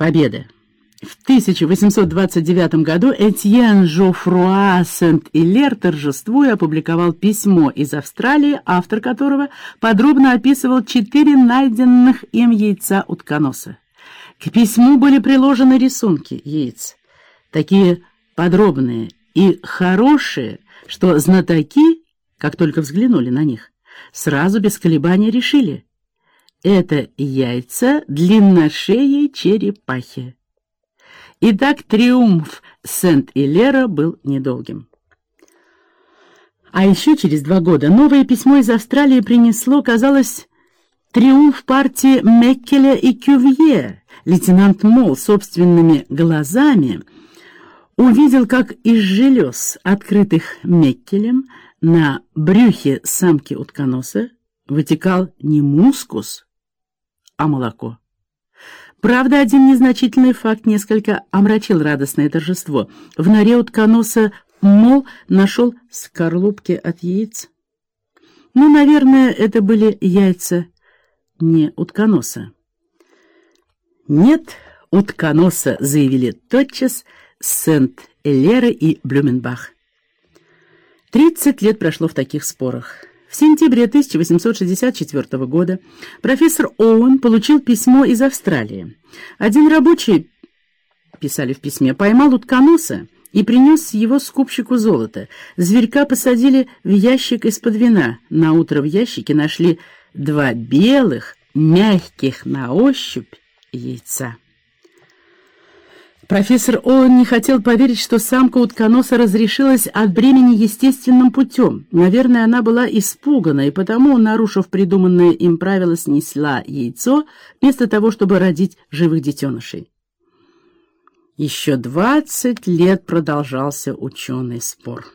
Победа. В 1829 году Этьен Жофруа Сент-Илер, торжествуя, опубликовал письмо из Австралии, автор которого подробно описывал четыре найденных им яйца утконоса. К письму были приложены рисунки яиц, такие подробные и хорошие, что знатоки, как только взглянули на них, сразу без колебаний решили — это яйца длинношеей черепахи. Итак, триумф Сент-Илера был недолгим. А еще через два года новое письмо из Австралии принесло, казалось, триумф партии Меккеля и Кювье. Лейтенант Мол собственными глазами увидел, как из желез, открытых Меккелем, на брюхе самки утконоса вытекал не мускус, а молоко. Правда, один незначительный факт несколько омрачил радостное торжество. В норе утконоса Мол нашел скорлупки от яиц. Ну, наверное, это были яйца не утконоса. «Нет утконоса», — заявили тотчас Сент-Элера и Блюменбах. Тридцать лет прошло в таких спорах. В сентябре 1864 года профессор Оуэн получил письмо из Австралии. Один рабочий, писали в письме, поймал утконоса и принес его скупщику золота. Зверька посадили в ящик из-под вина. На утро в ящике нашли два белых, мягких на ощупь яйца. Профессор Оуэн не хотел поверить, что самка утконоса разрешилась от бремени естественным путем. Наверное, она была испугана, и потому, нарушив придуманное им правило, снесла яйцо, вместо того, чтобы родить живых детенышей. Еще двадцать лет продолжался ученый спор.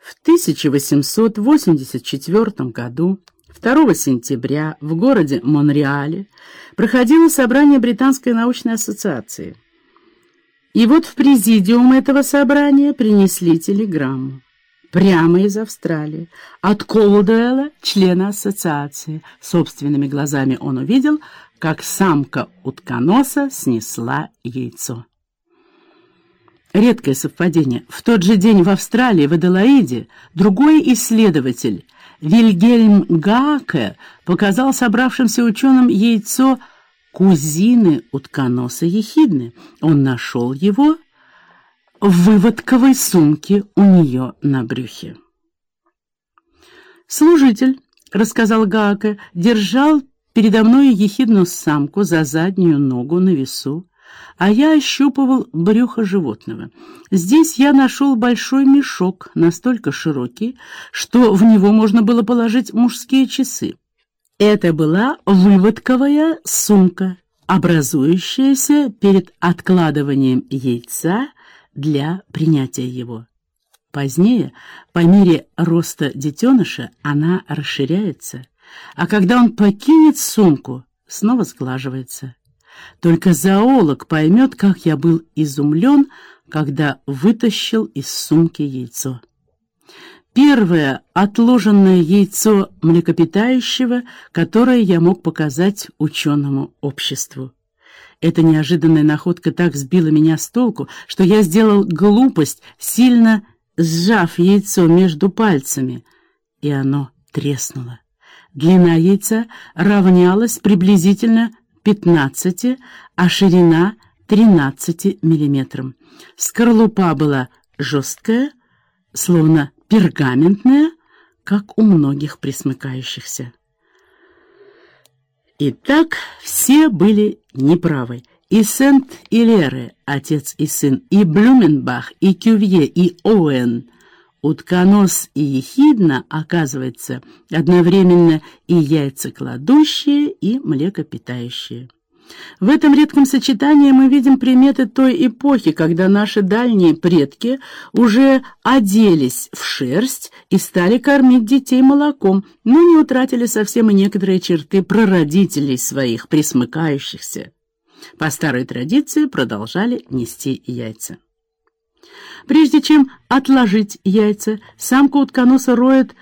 В 1884 году 2 сентября в городе Монреале проходило собрание Британской научной ассоциации. И вот в президиум этого собрания принесли телеграмму. Прямо из Австралии. От Колдуэлла, члена ассоциации. Собственными глазами он увидел, как самка утконоса снесла яйцо. Редкое совпадение. В тот же день в Австралии, в Аделаиде, другой исследователь, Вильгельм Гааке, показал собравшимся ученым яйцо кузины утконоса ехидны. Он нашел его в выводковой сумке у нее на брюхе. «Служитель», — рассказал Гаака, — держал передо мной ехидную самку за заднюю ногу на весу, а я ощупывал брюхо животного. Здесь я нашел большой мешок, настолько широкий, что в него можно было положить мужские часы. Это была выводковая сумка, образующаяся перед откладыванием яйца для принятия его. Позднее, по мере роста детеныша, она расширяется, а когда он покинет сумку, снова сглаживается. Только зоолог поймет, как я был изумлен, когда вытащил из сумки яйцо. Первое отложенное яйцо млекопитающего, которое я мог показать ученому обществу. Эта неожиданная находка так сбила меня с толку, что я сделал глупость, сильно сжав яйцо между пальцами, и оно треснуло. Длина яйца равнялась приблизительно 15, а ширина 13 миллиметрам. Скорлупа была жесткая, словно пергаментная, как у многих присмыкающихся. Итак, все были неправы. И Сент-Илеры, отец и сын, и Блюменбах, и Кювье, и Оуэн. Утконос и ехидна, оказывается, одновременно и яйцекладущие, и млекопитающие. В этом редком сочетании мы видим приметы той эпохи, когда наши дальние предки уже оделись в шерсть и стали кормить детей молоком, но не утратили совсем и некоторые черты прародителей своих, присмыкающихся. По старой традиции продолжали нести яйца. Прежде чем отложить яйца, самка утконоса роет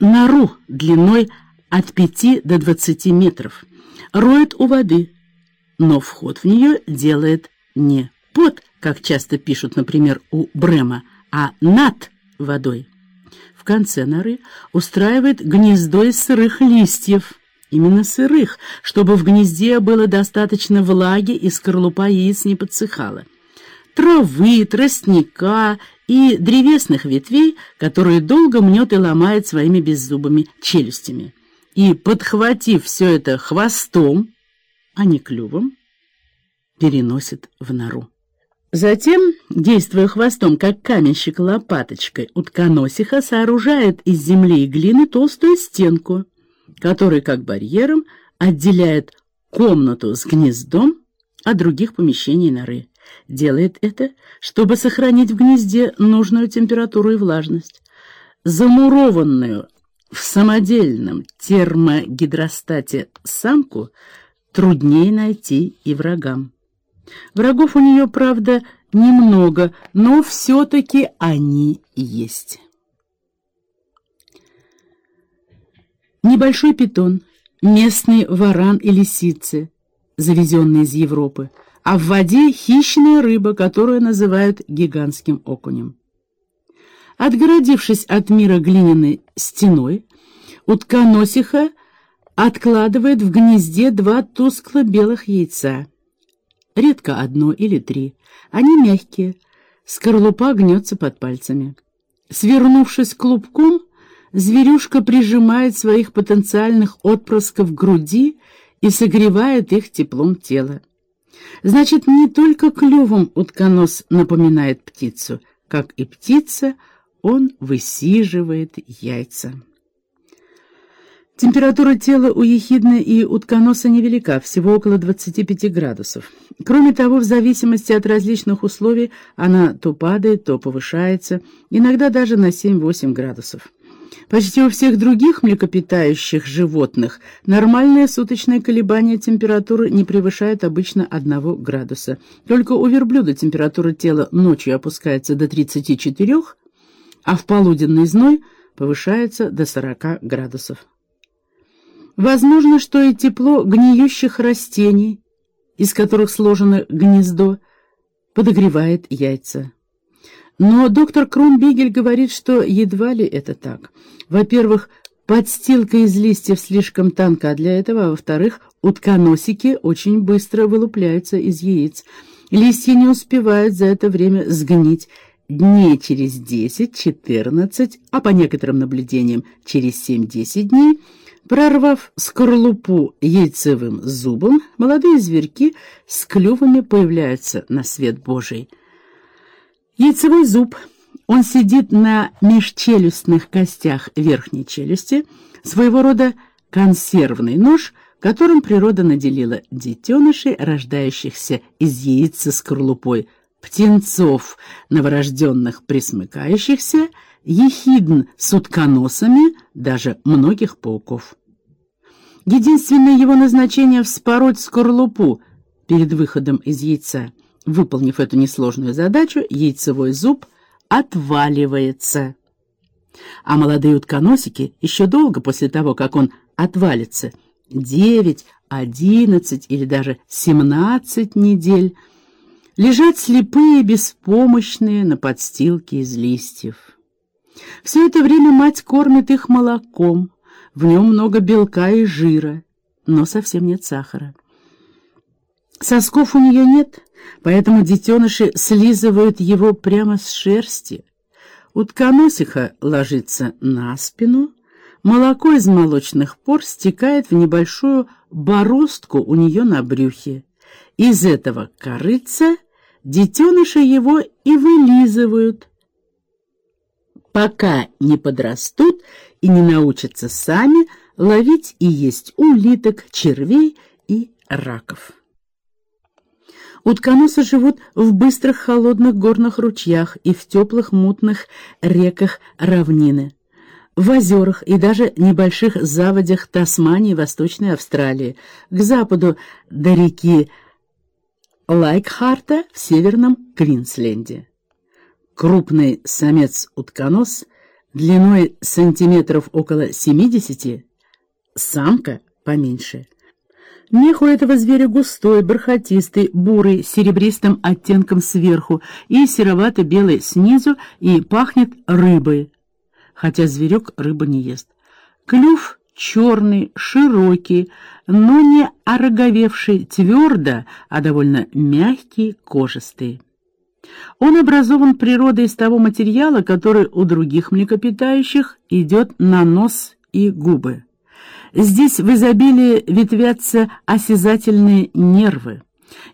нору длиной от 5 до 20 метров – роет у воды, но вход в нее делает не под, как часто пишут, например, у Брема, а над водой. В конце норы устраивает гнездо из сырых листьев, именно сырых, чтобы в гнезде было достаточно влаги и скорлупа яиц не подсыхала. Травы, тростника и древесных ветвей, которые долго мнет и ломает своими беззубыми челюстями. И, подхватив все это хвостом, а не клювом, переносит в нору. Затем, действуя хвостом, как каменщик лопаточкой, утконосиха сооружает из земли и глины толстую стенку, которая, как барьером, отделяет комнату с гнездом от других помещений норы. Делает это, чтобы сохранить в гнезде нужную температуру и влажность. Замурованную в самодельном термогидростате самку труднее найти и врагам. Врагов у нее, правда, немного, но все-таки они есть. Небольшой питон, местный варан и лисицы, завезенные из Европы, а в воде хищная рыба, которую называют гигантским окунем. Отгородившись от мира глиняной стеной, утконосиха откладывает в гнезде два тускло-белых яйца — редко одно или три. Они мягкие, скорлупа гнется под пальцами. Свернувшись клубком, зверюшка прижимает своих потенциальных отпрысков к груди и согревает их теплом тела. Значит, не только клювом утконос напоминает птицу, как и птица, он высиживает яйца. Температура тела у ехидны и утконоса невелика, всего около 25 градусов. Кроме того, в зависимости от различных условий она то падает, то повышается, иногда даже на 7-8 градусов. Почти у всех других млекопитающих животных нормальное суточное колебание температуры не превышает обычно 1 градуса. Только у верблюда температура тела ночью опускается до 34, а в полуденный зной повышается до 40 градусов. Возможно, что и тепло гниющих растений, из которых сложено гнездо, подогревает яйца. Но доктор Кромбигель говорит, что едва ли это так. Во-первых, подстилка из листьев слишком тонка для этого, а во-вторых, утконосики очень быстро вылупляются из яиц. Листья не успевают за это время сгнить. Дней через 10-14, а по некоторым наблюдениям через 7-10 дней – Прорвав скорлупу яйцевым зубом, молодые зверьки с клювами появляются на свет Божий. Яйцевой зуб, он сидит на межчелюстных костях верхней челюсти, своего рода консервный нож, которым природа наделила детенышей, рождающихся из яиц со скорлупой, птенцов, новорожденных присмыкающихся, ехидн с утконосами, даже многих пауков. Единственное его назначение — вспороть скорлупу перед выходом из яйца. Выполнив эту несложную задачу, яйцевой зуб отваливается. А молодые утконосики еще долго после того, как он отвалится, 9, 11 или даже 17 недель, лежат слепые, беспомощные на подстилке из листьев. Все это время мать кормит их молоком, в нем много белка и жира, но совсем нет сахара. Сосков у нее нет, поэтому детеныши слизывают его прямо с шерсти. Утконосиха ложится на спину, молоко из молочных пор стекает в небольшую бороздку у нее на брюхе. Из этого корыца детеныши его и вылизывают, пока не подрастут и не научатся сами ловить и есть улиток, червей и раков. Утконосы живут в быстрых холодных горных ручьях и в теплых мутных реках равнины, в озерах и даже небольших заводях Тасмании и Восточной Австралии, к западу до реки Лайкхарта в северном Квинсленде. Крупный самец-утконос длиной сантиметров около 70, самка поменьше. Мех у этого зверя густой, бархатистый, бурый, с серебристым оттенком сверху и серовато-белый снизу, и пахнет рыбой, хотя зверек рыбу не ест. Клюв черный, широкий, но не ороговевший твердо, а довольно мягкий, кожистый. Он образован природой из того материала, который у других млекопитающих идет на нос и губы. Здесь в изобилии ветвятся осязательные нервы,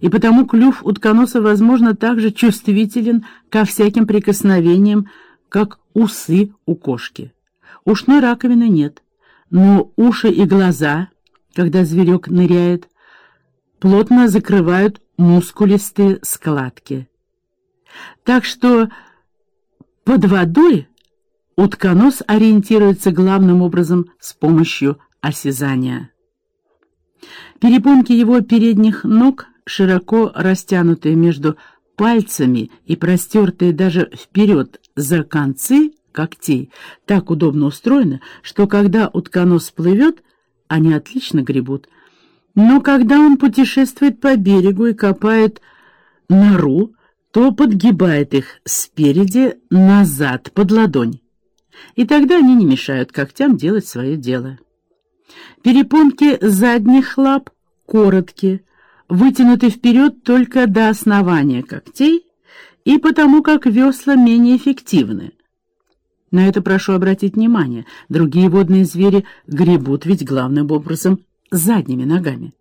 и потому клюв утконоса, возможно, также чувствителен ко всяким прикосновениям, как усы у кошки. Ушной раковины нет, но уши и глаза, когда зверек ныряет, плотно закрывают мускулистые складки. Так что под водой утконос ориентируется главным образом с помощью осязания. Перепонки его передних ног, широко растянутые между пальцами и простертые даже вперед за концы когтей, так удобно устроены, что когда утконос плывет, они отлично гребут. Но когда он путешествует по берегу и копает нору, то подгибает их спереди назад под ладонь. И тогда они не мешают когтям делать свое дело. Перепонки задних лап короткие, вытянуты вперед только до основания когтей, и потому как весла менее эффективны. На это прошу обратить внимание. Другие водные звери гребут ведь главным образом задними ногами.